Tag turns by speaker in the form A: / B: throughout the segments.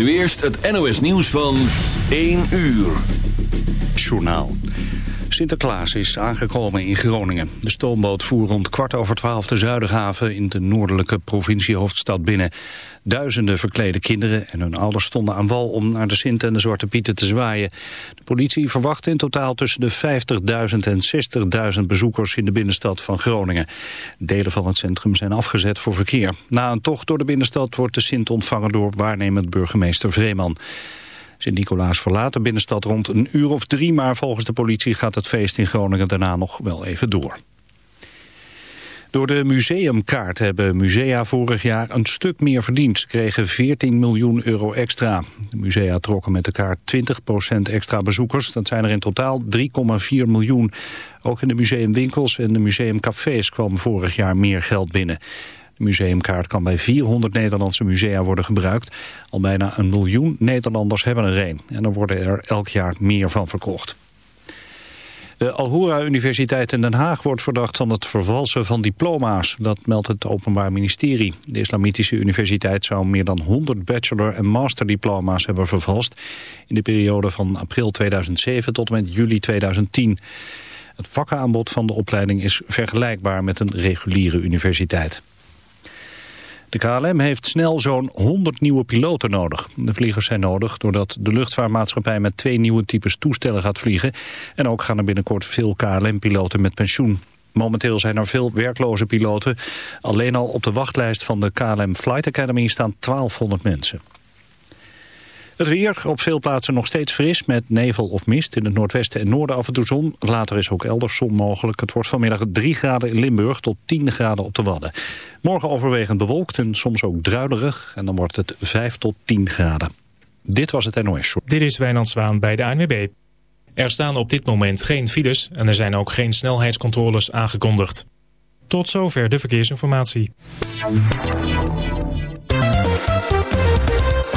A: Nu eerst het NOS nieuws van 1 uur.
B: Journaal. Sinterklaas is aangekomen in Groningen. De stoomboot voer rond kwart over twaalf de Zuiderhaven in de noordelijke provinciehoofdstad binnen. Duizenden verklede kinderen en hun ouders stonden aan wal om naar de Sint en de Zwarte Pieten te zwaaien. De politie verwacht in totaal tussen de 50.000 en 60.000 bezoekers in de binnenstad van Groningen. Delen van het centrum zijn afgezet voor verkeer. Na een tocht door de binnenstad wordt de Sint ontvangen door waarnemend burgemeester Vreeman. Sint-Nicolaas verlaat de binnenstad rond een uur of drie... maar volgens de politie gaat het feest in Groningen daarna nog wel even door. Door de museumkaart hebben musea vorig jaar een stuk meer verdiend. Ze kregen 14 miljoen euro extra. De musea trokken met de kaart 20% extra bezoekers. Dat zijn er in totaal 3,4 miljoen. Ook in de museumwinkels en de museumcafés kwam vorig jaar meer geld binnen. De museumkaart kan bij 400 Nederlandse musea worden gebruikt. Al bijna een miljoen Nederlanders hebben er een. En er worden er elk jaar meer van verkocht. De Alhura Universiteit in Den Haag wordt verdacht van het vervalsen van diploma's. Dat meldt het Openbaar Ministerie. De Islamitische Universiteit zou meer dan 100 bachelor- en masterdiploma's hebben vervalst... in de periode van april 2007 tot en met juli 2010. Het vakkenaanbod van de opleiding is vergelijkbaar met een reguliere universiteit. De KLM heeft snel zo'n 100 nieuwe piloten nodig. De vliegers zijn nodig doordat de luchtvaartmaatschappij met twee nieuwe types toestellen gaat vliegen. En ook gaan er binnenkort veel KLM-piloten met pensioen. Momenteel zijn er veel werkloze piloten. Alleen al op de wachtlijst van de KLM Flight Academy staan 1200 mensen. Het weer op veel plaatsen nog steeds fris met nevel of mist. In het noordwesten en noorden af en toe zon. Later is ook elders zon mogelijk. Het wordt vanmiddag 3 graden in Limburg tot 10 graden op de Wadden. Morgen overwegend bewolkt en soms ook druilerig. En dan wordt het 5 tot 10 graden. Dit was het NOS Show.
C: Dit is Wijnand Zwaan bij de ANWB. Er staan op dit moment geen files en er zijn ook geen snelheidscontroles aangekondigd. Tot zover de verkeersinformatie.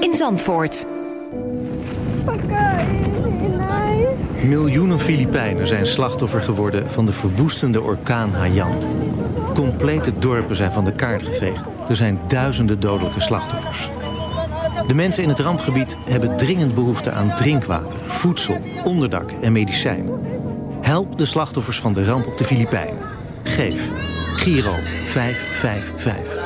D: in Zandvoort.
E: Miljoenen Filipijnen zijn slachtoffer geworden van de verwoestende orkaan Haiyan. Complete dorpen zijn van de kaart geveegd. Er zijn duizenden dodelijke slachtoffers. De mensen in het rampgebied hebben dringend behoefte aan drinkwater, voedsel, onderdak en medicijnen. Help de slachtoffers van de ramp op de Filipijnen. Geef Giro 555.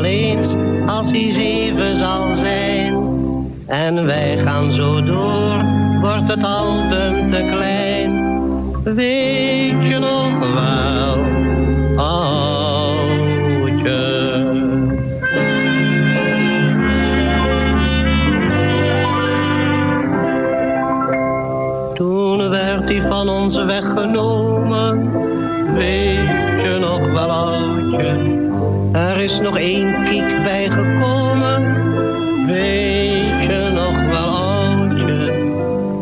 F: Wel als hij zeven zal zijn. En wij gaan zo door, wordt het album te klein. Weet je nog wel, oudje? Toen werd hij van ons weggenomen.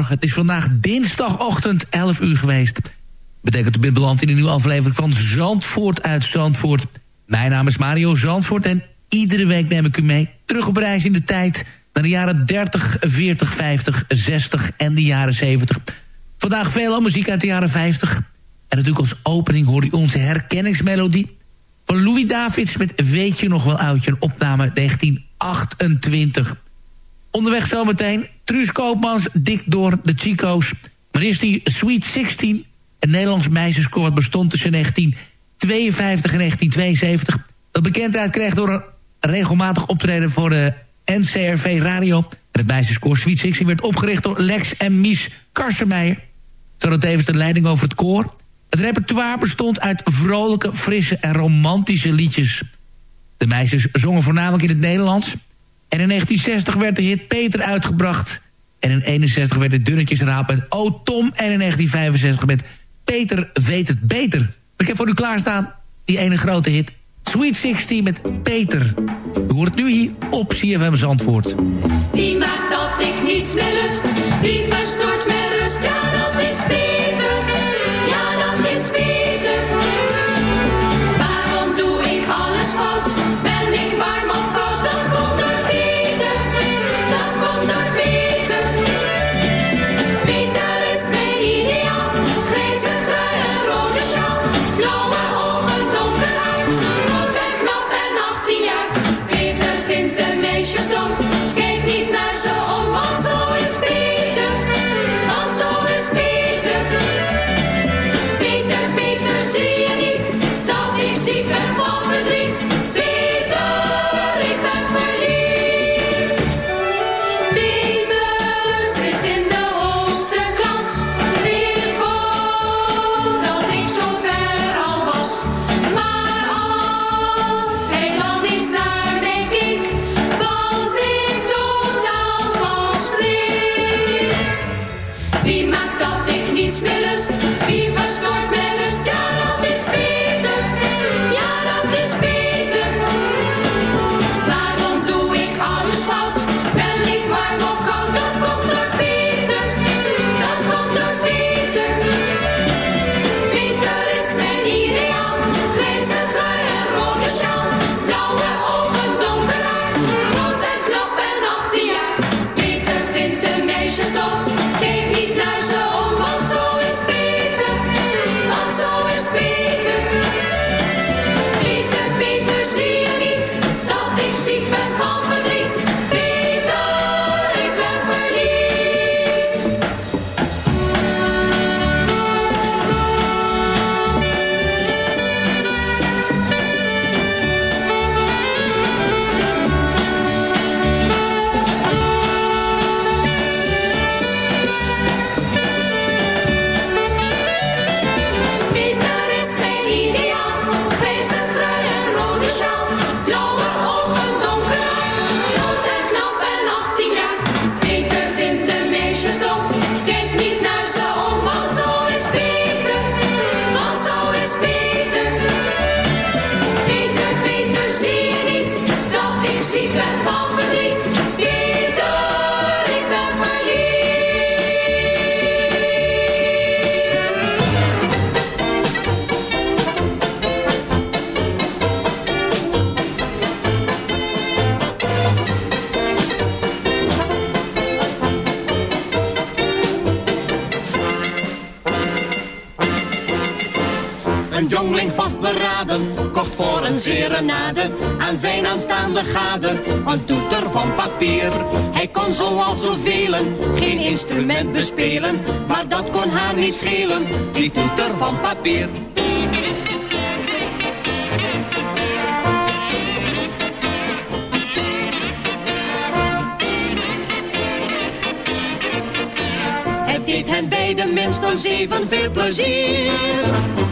G: Het is vandaag dinsdagochtend 11 uur geweest. Betekent u bent beland in een nieuwe aflevering van Zandvoort uit Zandvoort. Mijn naam is Mario Zandvoort en iedere week neem ik u mee... terug op reis in de tijd naar de jaren 30, 40, 50, 60 en de jaren 70. Vandaag veel muziek uit de jaren 50. En natuurlijk als opening hoor u onze herkenningsmelodie... van Louis Davids met Weet je nog wel oudje, een opname 1928... Onderweg zometeen Truus Koopmans, Dick Door, de Chico's. Maar eerst die Sweet 16, een Nederlands meisjeskoor... bestond tussen 1952 en 1972. Dat bekendheid kreeg door een regelmatig optreden voor de NCRV Radio. Het meisjeskoor Sweet 16 werd opgericht door Lex en Mies Karsemeijer. Ze hadden tevens de leiding over het koor. Het repertoire bestond uit vrolijke, frisse en romantische liedjes. De meisjes zongen voornamelijk in het Nederlands... En in 1960 werd de hit Peter uitgebracht. En in 1961 werd de Dunnetjesraap met O Tom. En in 1965 met Peter weet het beter. Ik heb voor u klaarstaan die ene grote hit. Sweet 16 met Peter. U hoort het nu hier op CFM Zandvoort.
H: Wie maakt dat ik niets meer? Wie verstoort
I: aan zijn aanstaande gade een toeter van papier. Hij kon zoals zoveel geen instrument bespelen, maar dat kon haar niet schelen, die toeter van papier. Het deed hen beiden minstens even veel plezier.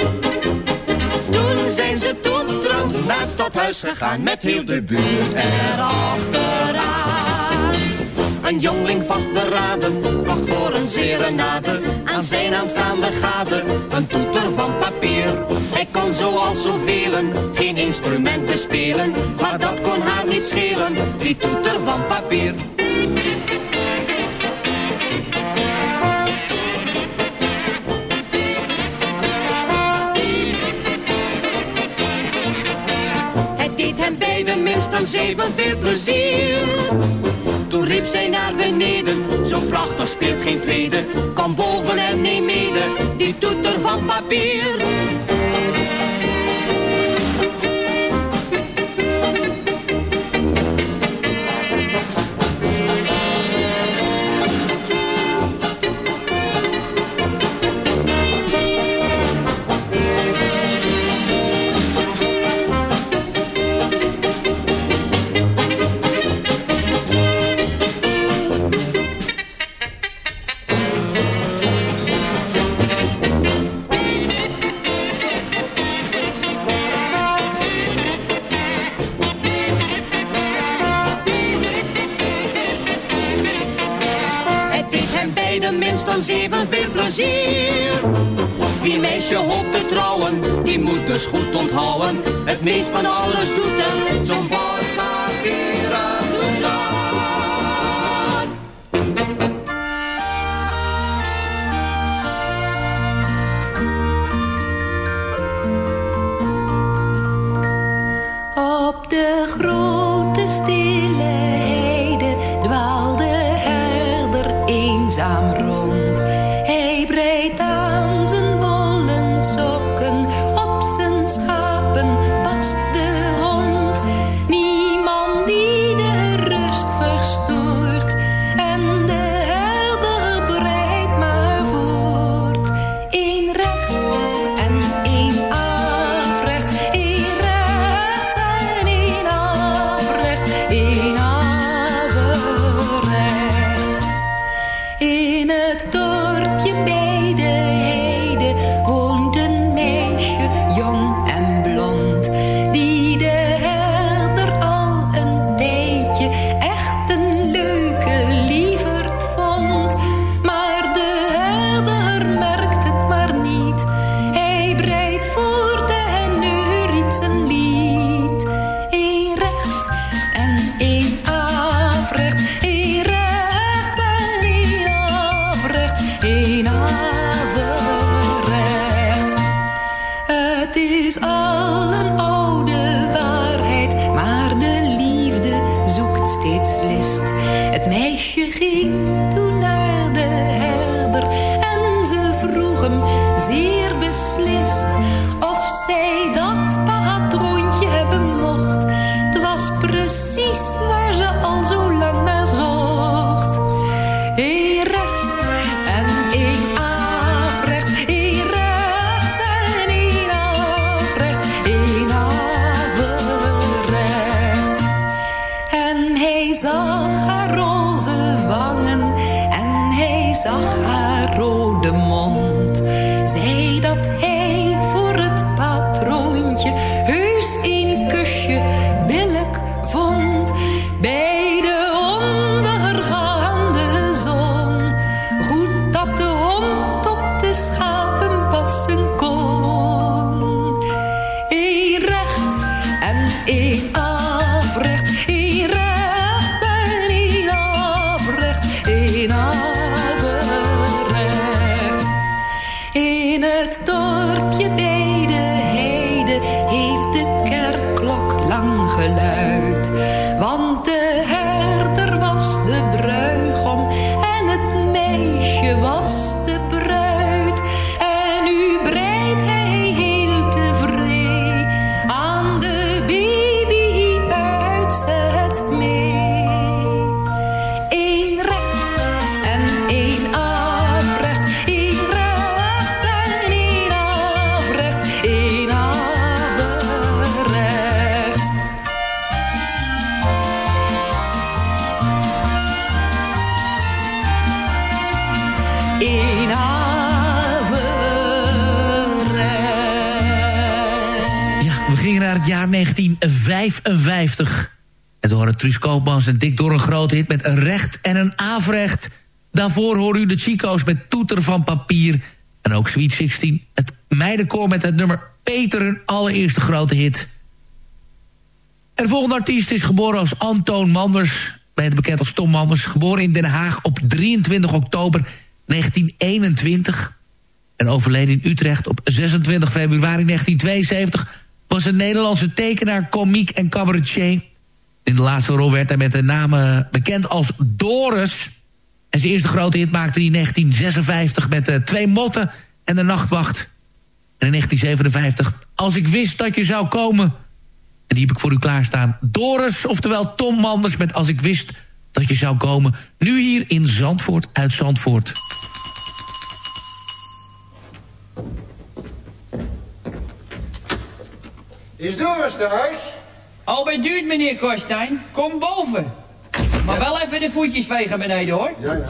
I: Naar het stadhuis gegaan met heel de buurt erachteraan. Een jongling vastberaden, kocht voor een serenade aan zijn aanstaande gade een toeter van papier. Hij kon zoals zoveel geen instrument bespelen, maar dat kon haar niet schelen, die toeter van papier. Deed hen beiden minstens even veel plezier. Toen riep zij naar beneden, zo prachtig speelt geen tweede. Kom boven en neem mede, die toeter van papier. Hen beiden minstens even veel plezier. Wie meisje hoopt te trouwen, die moet dus goed onthouden. Het meest van alles doet er zo'n
G: 1955. En door het Truus Koopmans en Dick door een grote hit met een recht en een afrecht. Daarvoor horen u de Chico's met Toeter van Papier. En ook Sweet 16. Het meidenkoor met het nummer Peter, hun allereerste grote hit. En de volgende artiest is geboren als Antoon Manders. Beter bekend als Tom Manders. Geboren in Den Haag op 23 oktober 1921 en overleden in Utrecht op 26 februari 1972... was een Nederlandse tekenaar, komiek en cabaretier. In de laatste rol werd hij met de naam eh, bekend als Doris. En zijn eerste grote hit maakte hij in 1956 met uh, Twee Motten en De Nachtwacht. En in 1957, Als ik wist dat je zou komen... en die heb ik voor u klaarstaan. Doris, oftewel Tom Manders met Als ik wist dat je zou komen. Nu hier in Zandvoort, uit Zandvoort.
J: Is Doris thuis?
K: Al bij duurt, meneer Korstijn. Kom boven. Maar wel even de voetjes vegen beneden, hoor.
J: Ja, ja.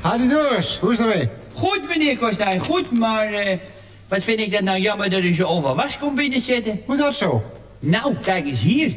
J: Hadi Doris, hoe is het ermee?
K: Goed, meneer Korstijn, goed, maar... eh, wat vind ik dat nou jammer dat u zo over was komt binnenzetten.
J: Hoe dat zo?
K: Nou, kijk eens hier.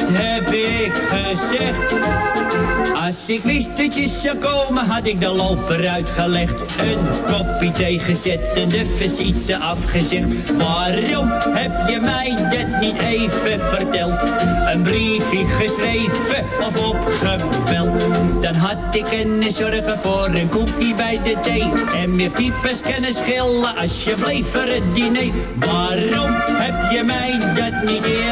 K: heb ik gezegd. Als ik wist dat je zou komen, had ik de loper uitgelegd. Een kopje thee gezet en de visite afgezegd. Waarom heb je mij dat niet even verteld? Een briefje geschreven of opgebeld. Dan had ik kunnen zorgen voor een koekje bij de thee. En meer piepers kunnen schillen als je bleef voor het diner. Waarom heb je mij dat niet eerder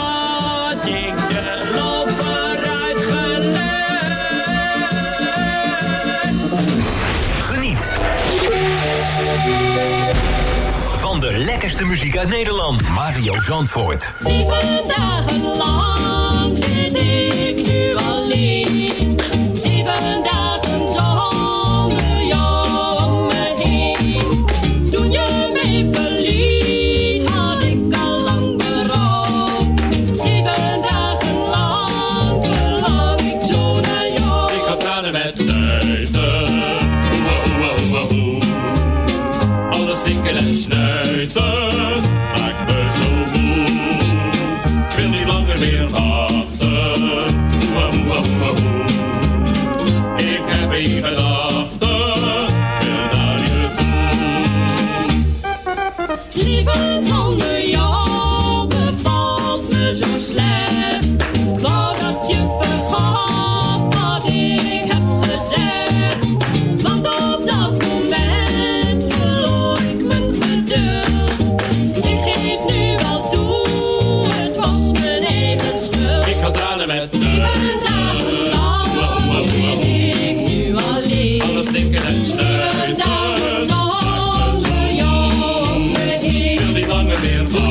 L: lekkerste muziek uit Nederland. Mario Zandvoort.
M: Zeven dagen lang zit ik nu alleen.
N: momento.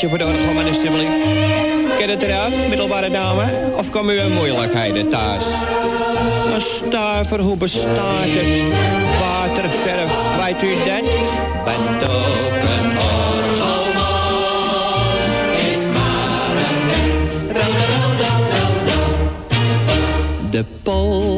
O: Je voor nodig hebben, alsjeblieft. Ken het eraf, middelbare dame? Of kom u in moeilijkheden thuis? Een stuiver, hoe bestaat het? Waterverf, wijt u dat? Bent ook een orgelman, is maar een mens. De pol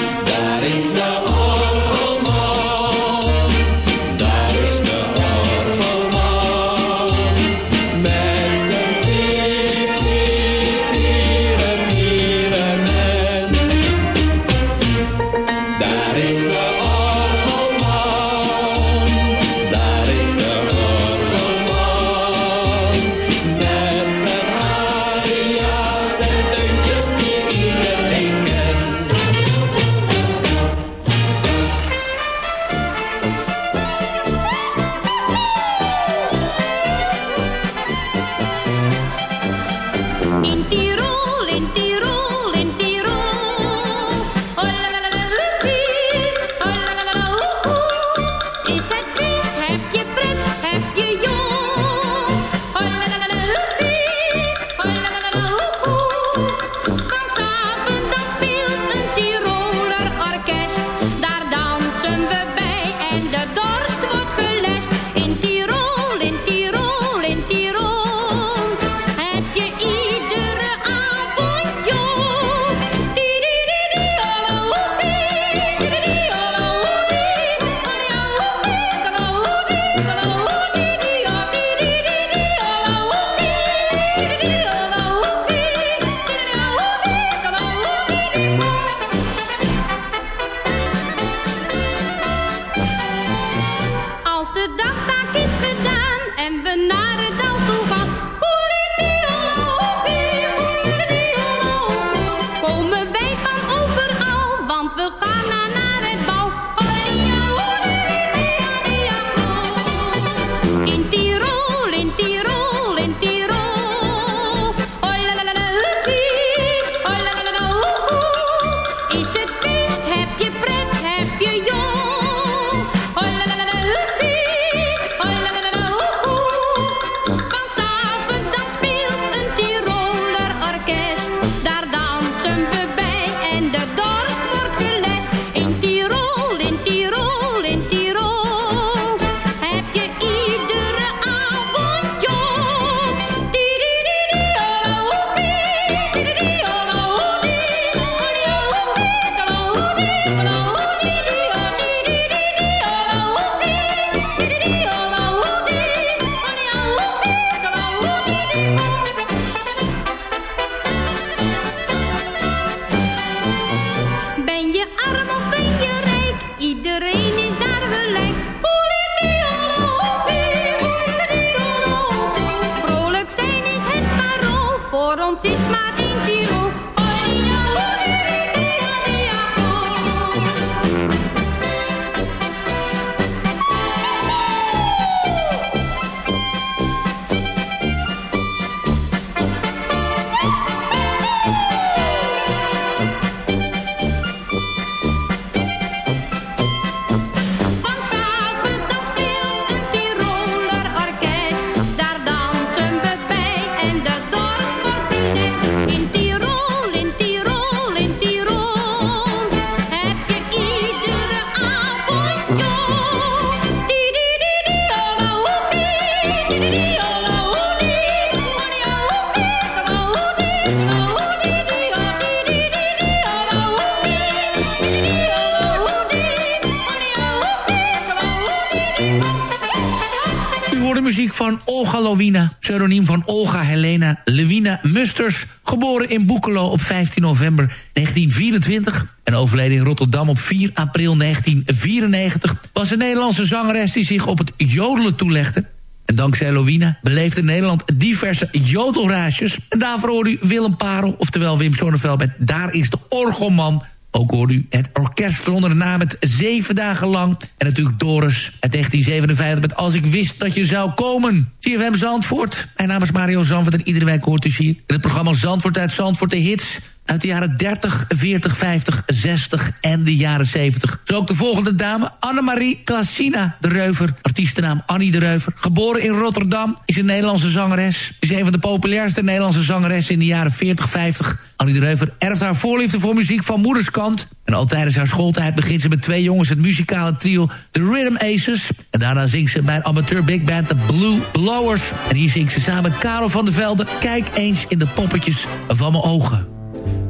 O: There is
N: no Musters, geboren in Boekelo op 15 november 1924... en overleden in Rotterdam op 4 april 1994... was een Nederlandse zangeres die zich op het jodelen toelegde. En dankzij Lowina beleefde Nederland diverse jodelraasjes. En daarvoor hoorde u Willem Parel, oftewel Wim Sonneveld... met Daar is de Orgelman
G: ook hoorde u het orkest onder de naam het Zeven Dagen Lang. En natuurlijk Doris uit 1957 met Als ik wist dat je zou komen. CFM Zandvoort. Mijn naam is Mario Zandvoort en iedere week hoort u hier... in het programma Zandvoort uit Zandvoort de hits uit de jaren 30, 40, 50, 60 en de jaren 70. Zo ook de volgende dame, Annemarie Klasina de Reuver. Artiestennaam Annie de Reuver. Geboren in Rotterdam, is een Nederlandse zangeres. Is een van de populairste Nederlandse zangeressen in de jaren 40, 50. Annie de Reuver erft haar voorliefde voor muziek van moederskant. En al tijdens haar schooltijd begint ze met twee jongens het muzikale trio The Rhythm Aces. En daarna zingt ze bij een amateur big band The Blue Blowers. En hier zingt ze samen met Karel van der Velde. Kijk eens in de poppetjes van mijn ogen.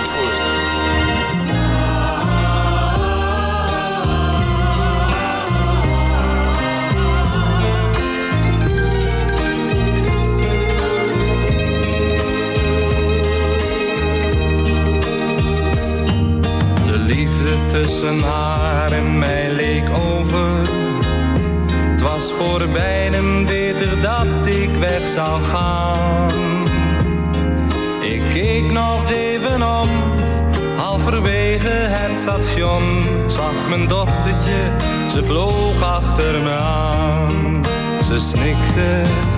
P: met Mario
Q: ze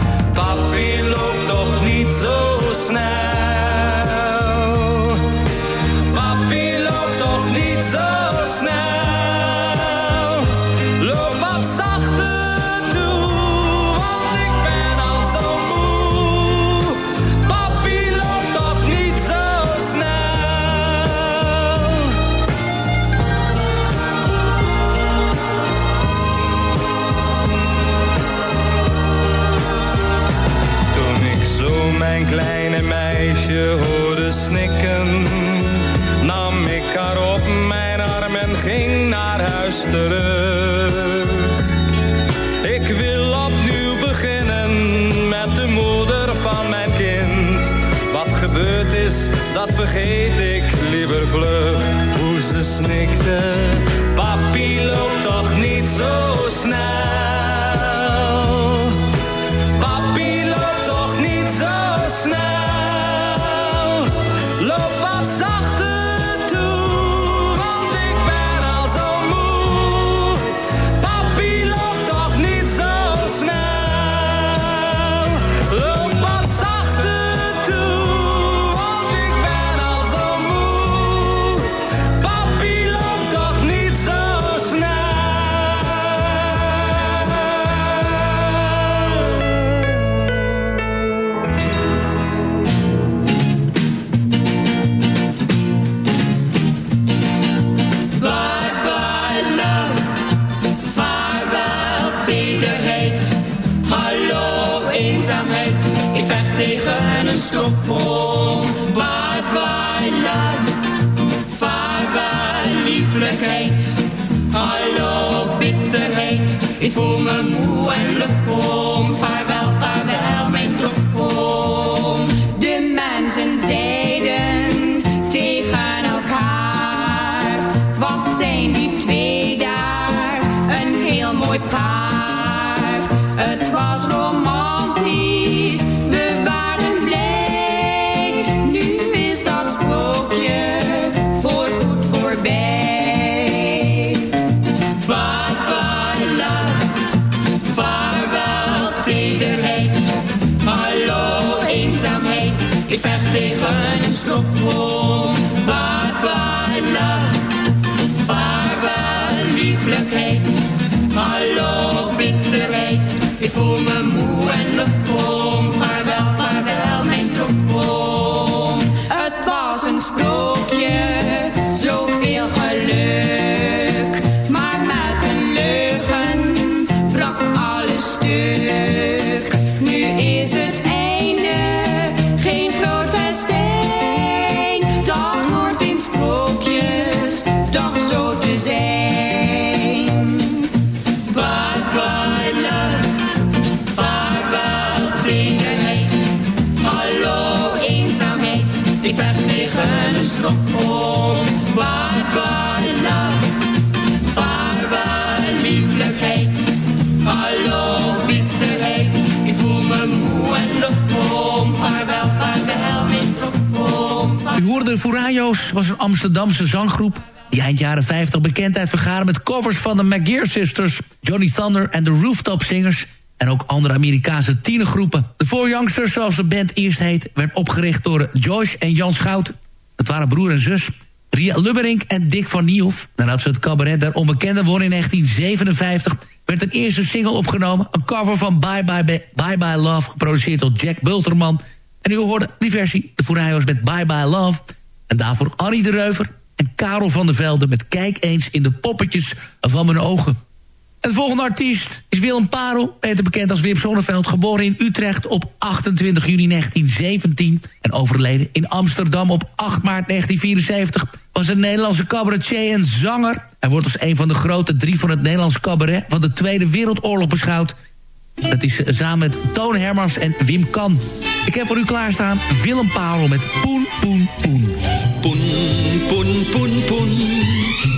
G: Furayo's, was een Amsterdamse zanggroep... die eind jaren 50 bekendheid vergaren met covers van de McGear Sisters... Johnny Thunder en de Rooftop Singers... en ook andere Amerikaanse tienergroepen. De Four Youngsters, zoals de band eerst heet... werd opgericht door Joyce en Jan Schout. Het waren broer en zus. Ria Lubberink en Dick van Niehoff. Nadat ze het cabaret der onbekende won in 1957... werd een eerste single opgenomen. Een cover van Bye Bye, Bye, Bye Love... geproduceerd door Jack Bulterman... En u hoorde die versie, de Furayo's met Bye Bye Love. En daarvoor Annie de Reuver en Karel van der Velde... met Kijk eens in de poppetjes van mijn ogen. De volgende artiest is Willem Parel, beter bekend als Wim Sonneveld... geboren in Utrecht op 28 juni 1917... en overleden in Amsterdam op 8 maart 1974... was een Nederlandse cabaretier en zanger. Hij wordt als een van de grote drie van het Nederlands cabaret... van de Tweede Wereldoorlog beschouwd... Dat is samen met Toon Hermans en Wim Kan. Ik heb voor u klaarstaan Willem Parel met poen, poen, poen.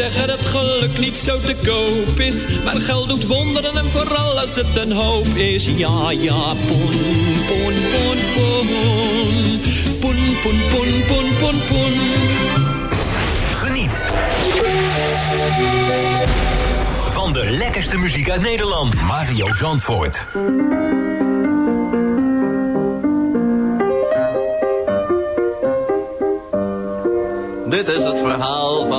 O: Zeggen dat geluk niet zo te koop is. Maar geld doet wonderen en vooral als het een hoop is. Ja, ja, poen, poen, poen, poen. Poen, poen, poen, poen, poen, poen.
L: Geniet. Van de lekkerste muziek uit Nederland. Mario Zandvoort.
R: Dit is het verhaal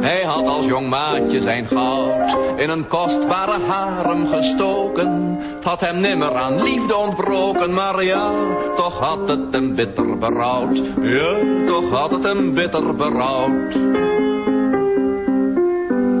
R: Hij had als jong maatje zijn goud in een kostbare harem gestoken. Het had hem nimmer aan liefde ontbroken, maar ja, toch had het hem bitter berouwd. Ja, toch had het hem bitter berouwd.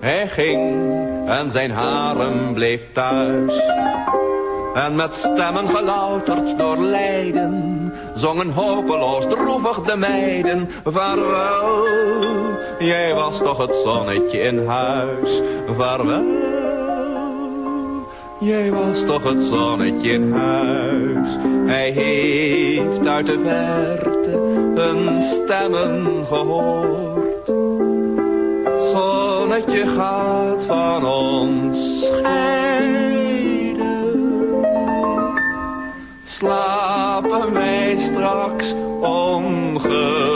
R: Hij ging en zijn harem bleef thuis. En met stemmen gelouterd door lijden, zongen hopeloos droevig de meiden. Vaarwel, jij was toch het zonnetje in huis. Vaarwel, jij was toch het zonnetje in huis. Hij heeft uit de verte hun stemmen gehoord. Het zonnetje gaat van ons scheiden. Slapen wij straks ongestoord.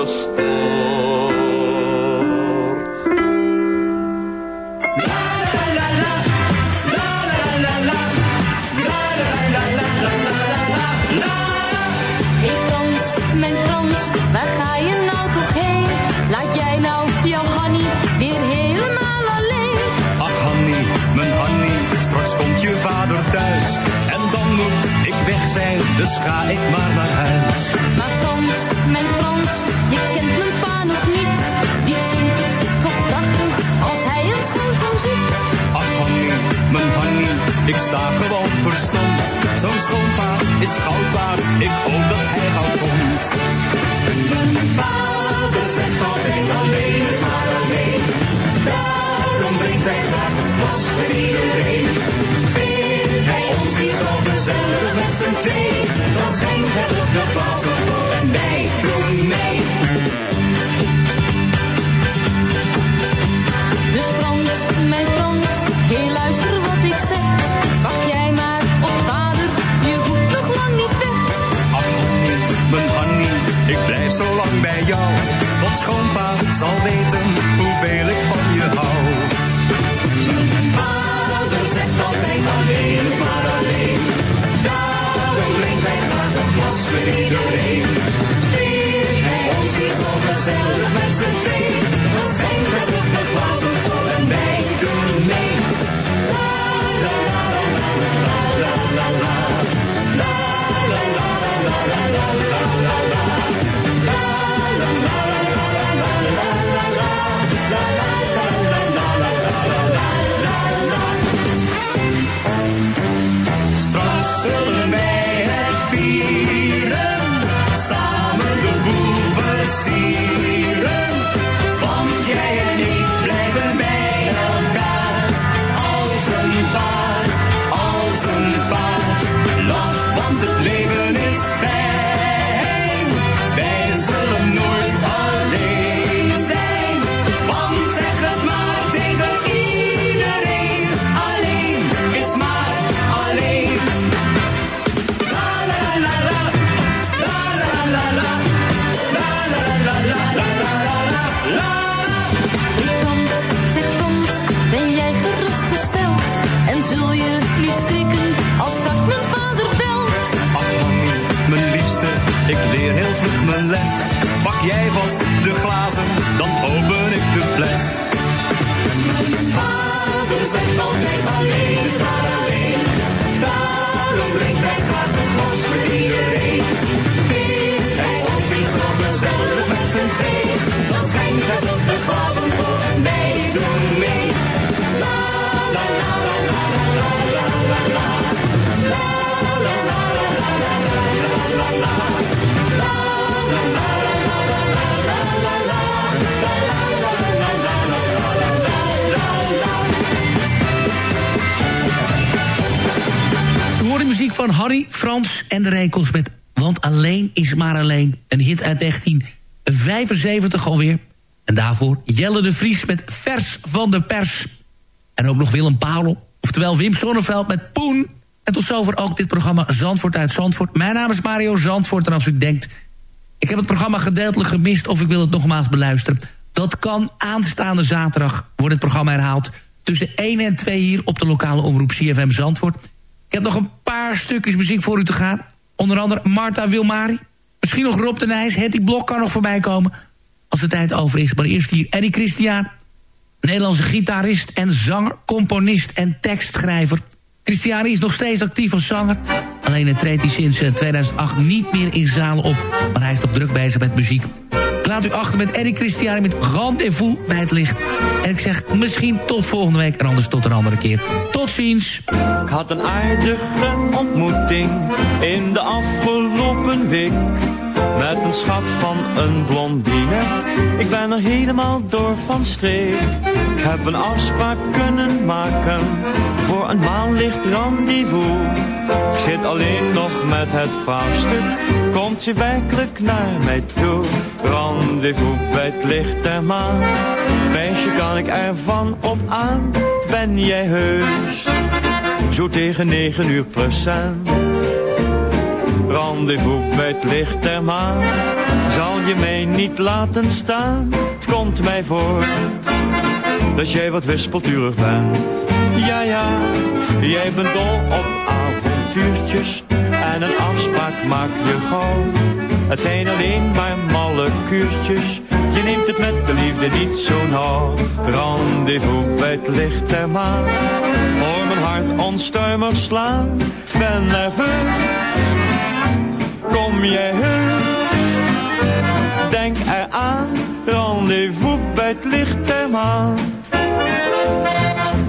S: Dus ga ik maar naar huis.
T: Maar Frans, mijn Frans, je kent mijn pa nog niet. Die vindt het toch prachtig als hij een schoonzoon ziet.
S: Ach mijn Hanny, ik sta gewoon verstomd. Zo'n schoonpa is goud waard, ik hoop dat hij gauw komt.
H: Mijn vader zegt altijd alleen is maar alleen. Daarom brengt hij graag een glas met iedereen. Vindt hij ons niet zo gezellig met z'n twee,
O: dus Frans,
H: mijn
O: Frans, geen luister wat ik zeg. Wacht jij maar
U: op vader, je hoeft nog lang niet weg. Afkomstig mijn
O: Hanny, ik blijf zo lang bij jou. Wat schoonpaat zal weten hoeveel ik van je
H: hou. Vader zegt altijd alleen.
G: Van Harry, Frans en de Rekels met Want Alleen is maar alleen. Een hit uit 1975 alweer. En daarvoor Jelle de Vries met Vers van de Pers. En ook nog Willem Pauwel, oftewel Wim Sonneveld met Poen. En tot zover ook dit programma Zandvoort uit Zandvoort. Mijn naam is Mario Zandvoort en als u denkt... ik heb het programma gedeeltelijk gemist of ik wil het nogmaals beluisteren... dat kan aanstaande zaterdag wordt het programma herhaald... tussen 1 en 2 hier op de lokale omroep CFM Zandvoort... Ik heb nog een paar stukjes muziek voor u te gaan. Onder andere Marta Wilmari. Misschien nog Rob de Nijs. Hetty Blok kan nog voorbij komen. Als de tijd over is. Maar eerst hier Eddie Christian. Nederlandse gitarist en zanger, componist en tekstschrijver. Christiani is nog steeds actief als zanger. Alleen treedt hij sinds eh, 2008 niet meer in zalen op. Maar hij is nog druk bezig met muziek. Ik laat u achter met Eddie Christiani met Rendezvous bij het licht. En ik zeg misschien tot volgende week en anders tot een andere keer. Tot ziens.
K: Ik had een aardige ontmoeting in de afgelopen week. Met een schat van een blondine. Ik ben er helemaal door van streek. Ik heb een afspraak kunnen maken voor een maanlicht rendezvous. Ik zit alleen nog met het vraagstuk. Komt ze werkelijk naar mij toe? Rendezvous bij het licht der maan. Meisje, kan ik ervan op aan? Ben jij heus? Zo tegen negen uur procent. Rendezvous bij het licht der maan. Zal je mij niet laten staan? Het komt mij voor dat jij wat wispelturig bent. Ja, ja, jij bent dol op avontuurtjes. En een afspraak maak je gauw. Het zijn alleen maar malle kuurtjes. Je neemt het met de liefde niet zo nauw. Rendezvous bij het licht der maan. Hoor mijn hart onstuimig slaan. Ben nerveus. Kom jij heus? Denk eraan. Rendezvous bij het licht der maan.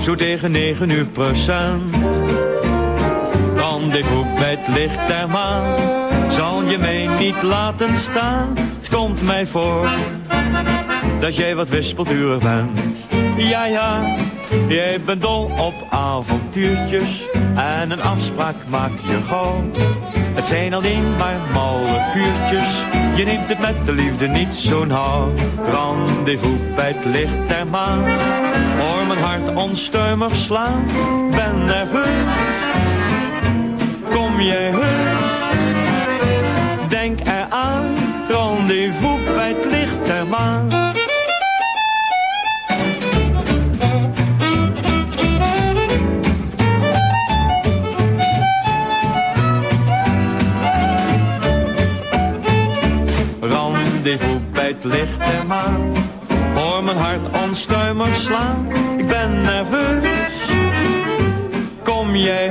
K: zo tegen negen uur procent. Rendezvous bij het licht der maan, zal je mij niet laten staan. Het
N: komt mij voor dat jij wat wispelturig bent. Ja, ja, jij bent dol op avontuurtjes en een afspraak maak je gauw. Het zijn alleen maar malle kuurtjes, je neemt het met de liefde niet zo nauw. Rendezvous bij het licht der maan, hoor mijn hart onstuimig slaan. Ben nerveus, kom jij heus? Denk eraan, rendezvous bij het licht der maan. Het licht der maan. Hoor mijn hart onstuimig slaan. Ik ben nerveus. Kom jij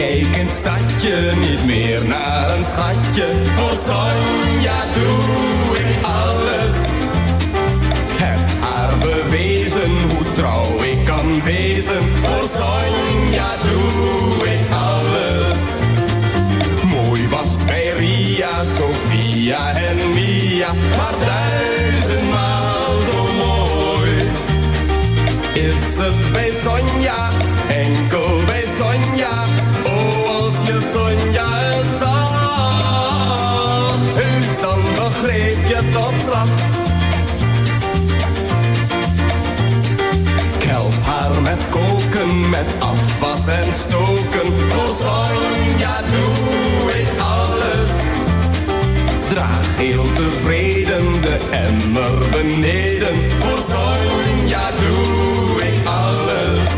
V: kijk een stadje niet meer naar een schatje. Voor Sonja doe ik alles. Heb haar bewezen hoe trouw ik kan wezen. Voor Sonja doe ik alles. Mooi was het bij Ria, Sofia en Mia. Maar duizendmaal zo mooi
W: is het bij Sonja, met afwas en stoken. Voor Sonja doe ik alles. Draag heel tevreden de emmer beneden. Voor Sonja doe ik alles.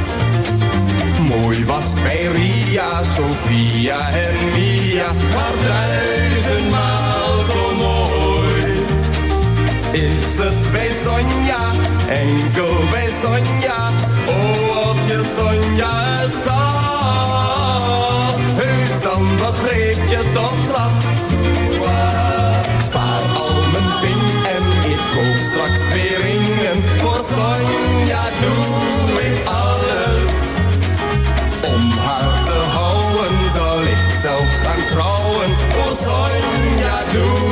W: Mooi was bij Ria, Sofia en Mia. Maar duizendmaal zo mooi. Is het bij Sonja, enkel bij Sonja. Je Sonja zag. Heus dan begreep je het op slag. Spaar al mijn ping en ik koop straks twee ringen. Voor Sonja doe ik alles. Om haar te houden zal ik zelfs gaan trouwen. Voor Sonja doe